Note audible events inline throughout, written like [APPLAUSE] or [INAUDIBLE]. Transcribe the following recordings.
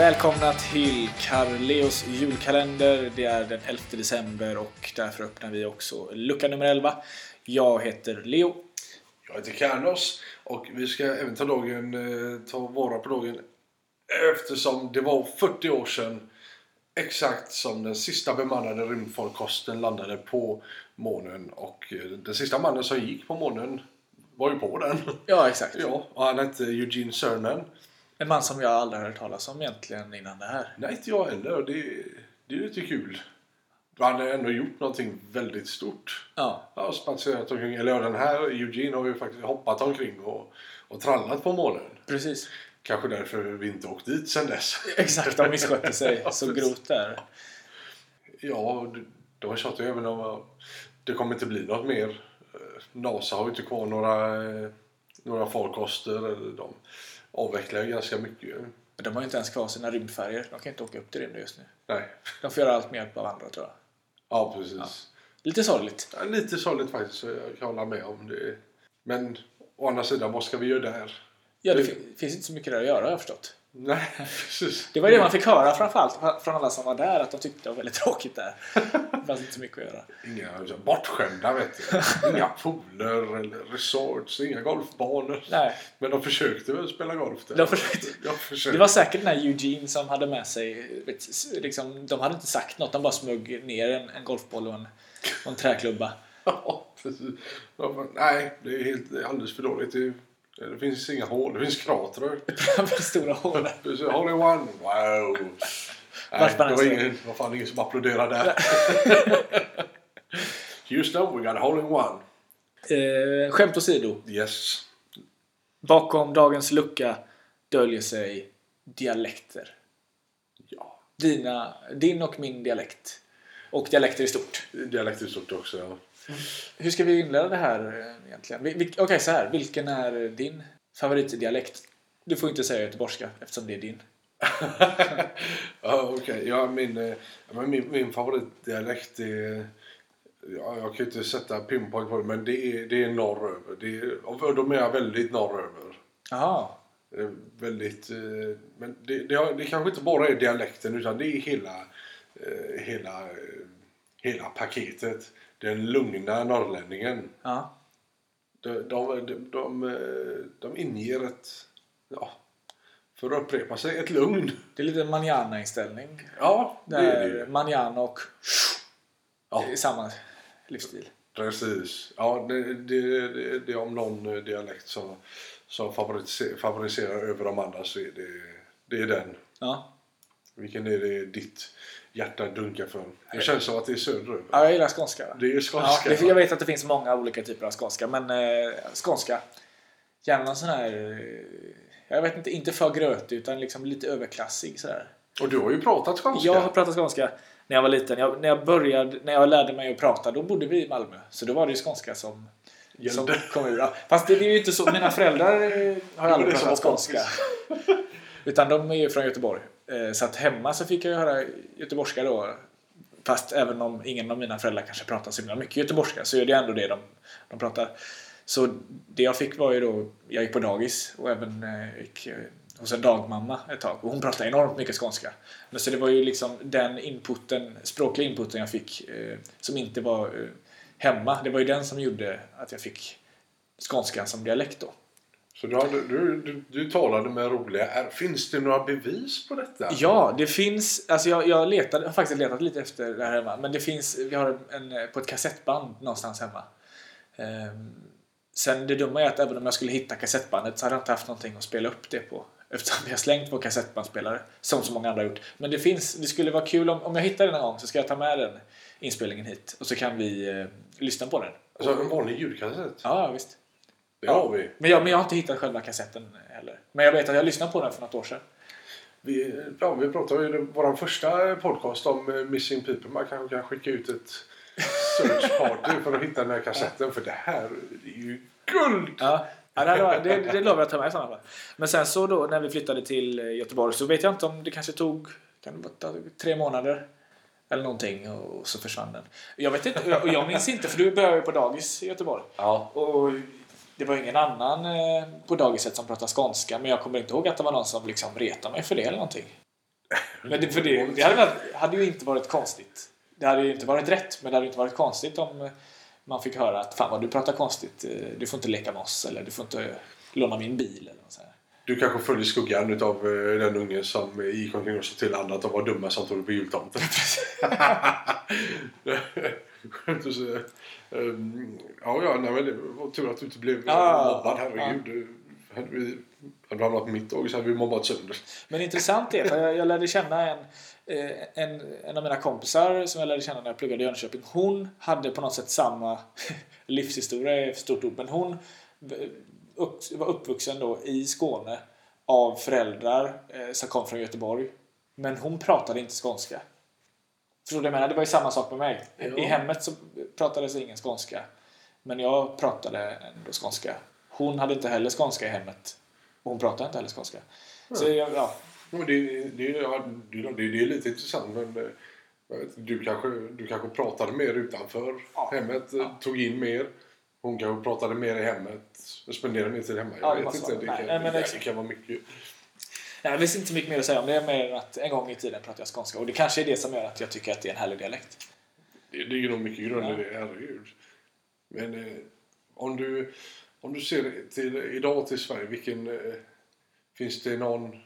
Välkomna till Carleos julkalender. Det är den 11 december och därför öppnar vi också lucka nummer 11. Jag heter Leo. Jag heter Carlos och vi ska även ta, dagen, eh, ta vara på dagen eftersom det var 40 år sedan exakt som den sista bemannade rymdfarkosten landade på månen och eh, den sista mannen som gick på månen var ju på den. Ja, exakt. Ja, och han hette Eugene Cernan. En man som jag aldrig hört talas om egentligen innan det här. Nej, inte jag heller. Det, det är lite kul. Han har ändå gjort någonting väldigt stort. Ja, Ja, spatserat omkring. Eller den här Eugene har ju faktiskt hoppat omkring och, och trallat på månen. precis. Kanske därför vi inte åkt dit sen dess. Exakt, de misskötte [LAUGHS] sig Ja, så grovt där. Ja, de tjatar ju även om att det kommer inte bli något mer. Eh, NASA har ju inte kvar några, eh, några farkoster. Eller de avvecklar ganska mycket. Men de har ju inte ens kvar sina rymdfärger. De kan inte åka upp till rymden just nu. Nej. De får göra allt med hjälp av andra tror jag. Ja, precis. Lite sorgligt. Ja, lite sorgligt faktiskt. Jag kan hålla med om det. Men å andra sidan, vad ska vi göra där? Ja, det Det- fin- finns inte så mycket där att göra har jag förstått. Nej, [LAUGHS] precis. Det var det man fick höra framförallt från alla som var där, att de tyckte det var väldigt [LAUGHS] tråkigt där. Det fanns inte så mycket att göra. Inga så bortskämda vet du. Inga [LAUGHS] pooler eller resorts, inga golfbanor. Nej, Men de försökte väl spela golf där? De försökte. Jag försökte. det var säkert den här Eugene som hade med sig, vet, liksom, de hade inte sagt något, de bara smög ner en, en golfboll och en, och en träklubba. Ja, precis. De bara, Nej, det är, helt, alldeles för dåligt. Det, finns inga hål, det finns kratrar. [LAUGHS] Stora hål [LAUGHS] in one, wow! Nej, det var, ingen, var fan ingen som applåderade där. Houston, [LAUGHS] we got a hole in one. Eh, skämt åsido. Yes. Bakom dagens lucka döljer sig dialekter. Ja, Dina, din och min dialekt. Och dialekter i stort. dialekt är stort också. Ja. Hur ska vi inleda det här eh, egentligen? Okej, så här. Vilken är din favoritdialekt? Du får inte säga göteborgska eftersom det är din. [LAUGHS] Ja, okej. Ja, min, eh, min, min favoritdialekt är... Ja, jag kan ju inte sätta pinpoint på det, men det är, det är norröver. Det är, och de är väldigt norröver. Jaha. Är väldigt... eh, Men det, det, det kanske inte bara är dialekten utan det är hela, eh, hela, eh, hela paketet. Den lugna norrlänningen. Ja. De, de, de, de, eh, de inger ett... Ja, för att upprepa sig, ett lugn. Det är lite manana-inställning. Ja, det är det ju. Där manana och Ja. i samma livsstil. Precis. Ja, det, det, det, det är om någon eh, dialekt som, som favoriserar över de andra så är det, det är den. Ja. Vilken är det ditt hjärta dunkar för? Det känns som att det är söderöver. ja, jag gillar skånska. Det är Ja, skånska. det, jag vet att det finns många olika typer av skånska, men eh, skånska. Gärna någon sån här... Eh, jag vet inte, inte för grötig utan liksom lite överklassig sådär. Och du har ju pratat skånska. Jag har pratat skånska när jag var liten. Jag, när jag började, när jag lärde mig att prata, då bodde vi i Malmö. Så då var det ju skånska som, som kom ur. Ja, Fast det, det är ju inte så. Mina föräldrar eh, har aldrig pratat skånska. Utan de är ju från Göteborg. Eh, satt hemma så fick jag ju höra göteborgska då. Fast även om ingen av mina föräldrar kanske pratar så himla mycket göteborgska så är det ändå det de, de pratar. Så det jag fick var ju då, jag gick på dagis och även eh, gick eh, hos en dagmamma ett tag. Och hon pratade enormt mycket skånska. Men så det var ju liksom den inputen, språkliga inputen jag fick eh, som inte var eh, hemma. Det var ju den som gjorde att jag fick skånskan som dialekt då. Så du, har, du, du, du talade med roliga är, Finns det några bevis på detta? Ja, det finns. Alltså jag, jag letade, har faktiskt letat lite efter det här hemma. Men det finns, vi har en, en på ett kassettband någonstans hemma. Ehm, sen det dumma är att även om jag skulle hitta kassettbandet så hade jag inte haft någonting att spela upp det på. Eftersom vi har slängt vår kassettbandspelare. Som så många andra har gjort. Men det finns, det skulle vara kul om, om jag hittar den någon gång så ska jag ta med den inspelningen hit. Och så kan vi eh, lyssna på den. Alltså en vanlig ljudkassett? Ja, visst. Det har vi. Men jag, men jag har inte hittat själva kassetten heller. Men jag vet att jag lyssnade på den för något år sedan. Vi, ja, vi pratade i vår första podcast om eh, Missing People. Man kanske kan skicka ut ett search party [LAUGHS] för att hitta den här kassetten. För det här det är ju guld! Ja, ja det, varit- det, det lovar jag att ta med i sådana fall. Men sen så då när vi flyttade till eh, Göteborg så vet jag inte om det kanske tog kan det vara, tre månader eller någonting och så försvann den. Jag vet inte, och jag minns inte för du började ju på dagis i Göteborg. Ja. Och det var ingen annan eh, på dagiset som pratade skånska men jag kommer inte ihåg att det var någon som liksom retade mig för det eller någonting. Men det, för det, det hade, hade ju inte varit konstigt. Det hade ju inte varit rätt, men det hade inte varit konstigt om man fick höra att fan vad du pratar konstigt, eh, du får inte leka med oss eller du får inte låna min bil eller något sånt. Du kanske följer skuggan utav eh, den ungen som gick omkring och sa till andra att de var dumma som trodde på jultomten. [LAUGHS] [LAUGHS] Ehm, Ja, ja, nej, men det var tur att du inte blev Ja, mobbad. Herregud. Hade vi hade du hamnat på mitt tåg så hade vi mobbat sönder. Men intressant är, för jag, jag lärde känna en, eh, en, en av mina kompisar som jag lärde känna när jag pluggade i Jönköping. Hon hade på något sätt samma [LAUGHS] livshistoria, stort ord, men hon upp- var uppvuxen då i Skåne av föräldrar eh, som kom från Göteborg. Men hon pratade inte skånska. Förstår du vad jag menar? Det var ju samma sak med mig. Ja. I hemmet så pratades ingen skånska. Men jag pratade ändå skånska. Hon hade inte heller skånska i hemmet. Och hon pratade inte heller skånska. Så jag, ja, Ja, men det, det, ja, det, det, det är lite intressant men eh, du, kanske, du kanske pratade mer utanför Ja. hemmet, Ja. tog in mer. Hon kanske pratade mer i hemmet, spenderade mer tid hemma. Ja, Jag det vet inte, det kan, Nej, det, kan vara mycket. Nej, det finns inte mycket mer att säga om det, mer än att en gång i tiden pratade jag skånska. Och det kanske är det som gör att jag tycker att det är en härlig dialekt. Det ligger nog mycket grund i det, herregud. Men eh, om, du, om du ser till idag till Sverige, vilken... Eh, finns det någon...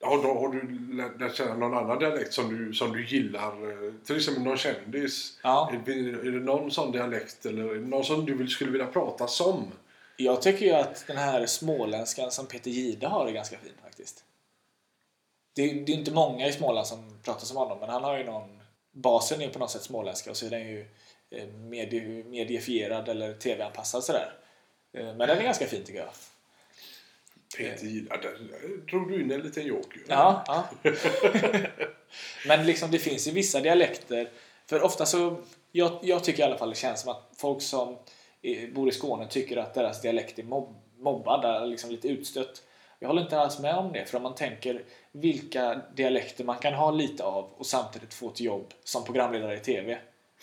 Har, du- har du lärt, lärt känna någon annan dialekt som du, som du gillar? Eh, Till exempel någon kändis? Ja. Är, är det någon sån dialekt eller någon som du vill, skulle vilja prata som? Jag tycker ju att den här småländskan som Peter Gide har är ganska fin faktiskt. Det är, det är inte många i Småland som pratar som honom, men han har ju någon... Basen är på något sätt småländska och så är den ju eh, medie, mediefierad eller tv-anpassad sådär. Eh, Men den är ganska fin tycker jag. Peter där, där drog du in en liten joker. Ja, ja. [LAUGHS] Men liksom det finns ju vissa dialekter. För ofta så, jag, jag tycker i alla fall det känns som att folk som bor i Skåne tycker att deras dialekt är mobb, mobbad, liksom lite utstött. Jag håller inte alls med om det, för om man tänker vilka dialekter man kan ha lite av och samtidigt få ett jobb som programledare i TV.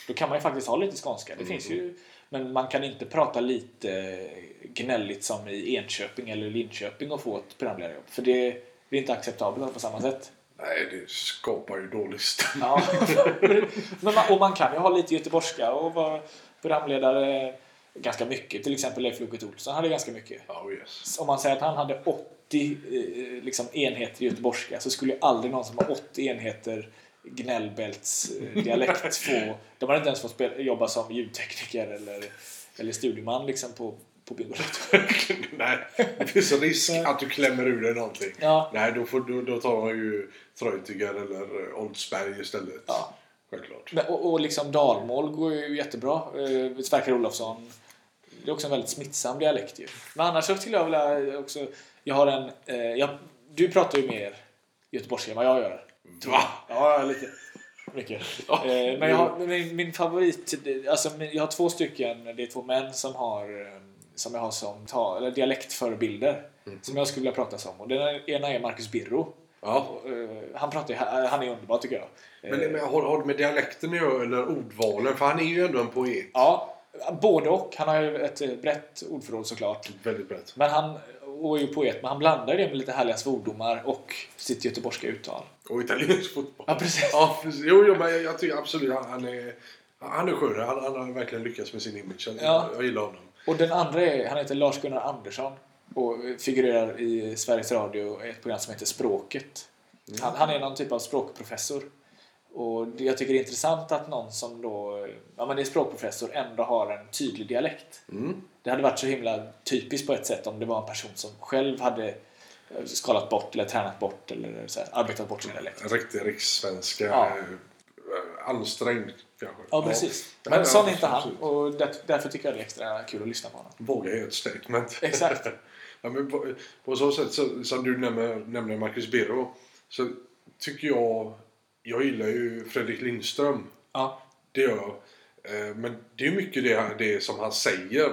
Då kan man ju faktiskt ha lite skånska. Det finns ju, men man kan inte prata lite gnälligt som i Enköping eller Linköping och få ett programledarjobb. För det, det är inte acceptabelt på samma sätt. Nej, det skapar ju dålig stämning. Ja. [LAUGHS] Men man, och man kan ju ha lite göteborgska och vara programledare ganska mycket. Till exempel Leif Loket Olsson hade ganska mycket. Oh, yes. Om man säger att han hade 80 eh, liksom, enheter göteborgska så skulle ju aldrig någon som har 80 enheter gnällbälts eh, dialekt [LAUGHS] få... De hade inte ens fått spela, jobba som ljudtekniker eller, eller studieman liksom på, på Bingolotto. [LAUGHS] Nej, det finns risk att du klämmer ur dig någonting. Ja. Nej, då, får, då, då tar man ju Treutiger eller eh, Oldsberg istället. Ja. Självklart. Men, och, och liksom dalmål går ju jättebra. Eh, Sverker Olofsson. Det är också en väldigt smittsam dialekt ju. Men annars så skulle jag vilja också... Jag har en... Eh, jag, du pratar ju mer göteborgska än vad jag gör. Va? Ja, lite. Mycket. [LAUGHS] Eh, men jag har, min, min favorit... Alltså jag har två stycken. Det är två män som har... eh, Som jag har som ta, eller dialektförebilder. Som jag skulle vilja prata som. Och den ena är Marcus Birro. Ja. Eh, Han pratar ju, han är underbar tycker jag. Eh, Men, men har, har det med dialekten göra eller ordvalen? För han är ju ändå en poet. Ja, både och. Han har ju ett eh, brett ordförråd såklart. Väldigt brett. Men han och är ju poet, men han blandar det med lite härliga svordomar och sitt göteborgska uttal. Och italiensk fotboll. Ja, precis. Ja, precis. Jo, jo, men jag, jag tycker absolut han, han är... Han är skön. Han, han har verkligen lyckats med sin image. Jag, Ja. jag gillar honom. Och den andra är, han heter Lars-Gunnar Andersson och figurerar i Sveriges Radio i ett program som heter Språket. Han, han är någon typ av språkprofessor. Och det- jag tycker det är intressant att någon som då ja, men är språkprofessor ändå har en tydlig dialekt. Mm. Det hade varit så himla typiskt på ett sätt om det var en person som själv hade eh, skalat bort eller tränat bort eller så här, arbetat bort sin dialekt. En riktig rikssvenska. Ja. eh, Ansträngd kanske. Ja, precis. Men ja, sån är inte han och där, därför tycker jag det är extra kul att lyssna på honom. Våga göra ett statement. Exakt. [LAUGHS] ja, men på, på så sätt så, som du nämner, nämner Marcus Birro så tycker jag... Jag gillar ju Fredrik Lindström. Ja, Det gör jag. Eh, Men det är mycket det, han- det som han säger.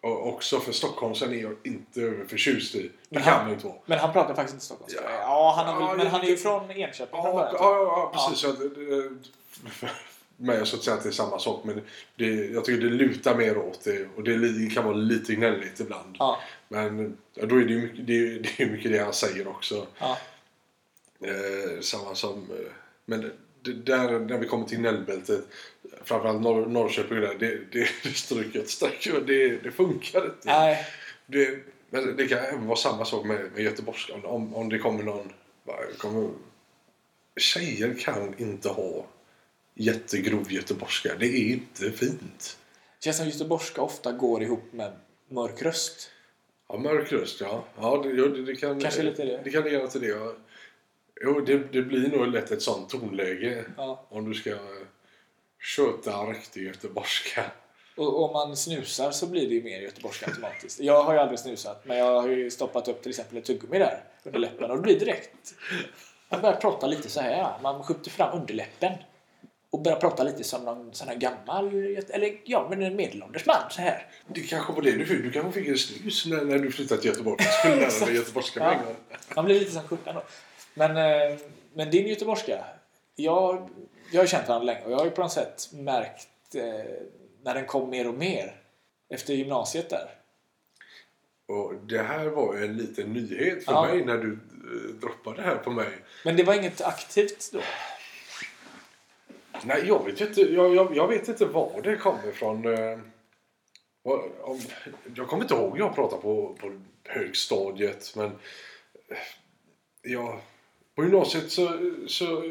Och också för Stockholmsen är jag inte överförtjust i. Det Men kan han- inte vara. men han pratar faktiskt inte stockholmska. Ja. Ja, han väl, Ja, men han är ju från Enköping från Ja, början. ja, ja, ja precis. Att, eh, för mig så att [LAUGHS] säga att det är samma sak. Men det, jag tycker det lutar mer åt det. Och det kan vara lite gnälligt ibland. Ja, Men ja, då är det ju mycket det, är- det är mycket det han säger också. ja. Eh, samma som... Men det, där när vi kommer till Nällbältet, framförallt Norr, Norrköping där, det, det, det streck över. det, det funkar inte. Nej, Det, men det kan även vara samma sak med, med göteborgska. Om, om det kommer någon... Kommer, tjejer kan inte ha jättegrov göteborgska. Det är inte fint. det känns som göteborgska ofta går ihop med mörk röst. Ja, mörk röst, ja. ja det, det, det kan, Kanske lite det. Det kan ligga till det. Ja. Jo, det, det blir nog lätt ett sånt tonläge Ja. om du ska eh, köta riktig göteborgska. Och om man snusar så blir det ju mer göteborgska automatiskt. Jag har ju aldrig snusat, men jag har ju stoppat upp till exempel ett tuggummi där under läppen och det blir direkt... Man börjar prata lite så här. Man skjuter fram underläppen och börjar prata lite som någon sån här gammal, eller ja, men en medelålders man så här. Det kanske var det du fick. Du kanske fick en snus när, när du flyttade till Göteborg. [LAUGHS] Du skulle lära dig göteborgska Ja. Man blir lite som skjortan då. Men, eh, men din göteborgska, jag, jag har känt varandra länge och jag har ju på något sätt märkt eh, när den kom mer och mer efter gymnasiet där. Och det här var ju en liten nyhet för Ja. mig när du eh, droppade det här på mig. Men det var inget aktivt då? Nej, jag vet inte, jag, jag, jag vet inte var det kommer ifrån. jag kommer inte ihåg jag pratade på, på högstadiet men eh, ja, på gymnasiet så, så,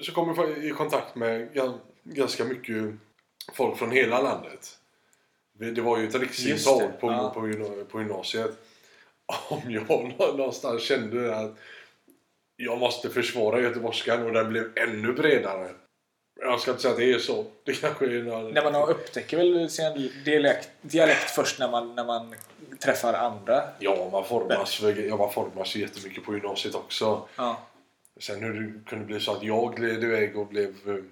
så kom jag i kontakt med gan- ganska mycket folk från hela landet. Det var ju ett riksintag på, ja. på, på gymnasiet. [LAUGHS] Om jag någonstans kände att jag måste försvara göteborgskan och den blev ännu bredare. Jag ska inte säga att det är så. Det kanske är någon... När man upptäcker väl sin dialekt, dialekt först när man, när man träffar andra? Ja, man formas, ja, man formas ju jättemycket på gymnasiet också. Ja. Sen hur det kunde bli så att jag gled iväg och blev uh,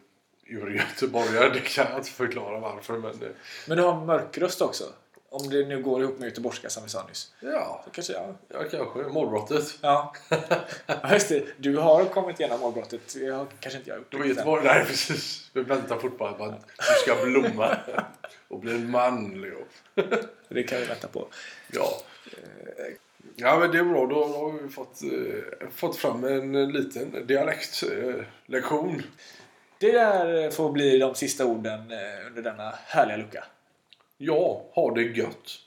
ur göteborgare, det kan jag inte förklara varför. Men uh, Men du har mörk röst också? Om det nu går ihop med göteborgska som vi sa nyss. ja, Så kanske, ja. ja, kanske. Målbrottet. Ja. ja, just det. Du har kommit igenom målbrottet. Jag har kanske inte jag gjort det. vet Göteborg, nej precis. Vi väntar fortfarande på att du ska blomma [LAUGHS] och bli en man, Leo. Det kan vi vänta på. Ja. Ja men det är bra, då har vi fått, eh, fått fram en liten dialektlektion. Det där får bli de sista orden eh, under denna härliga lucka. Ja, ha det gött.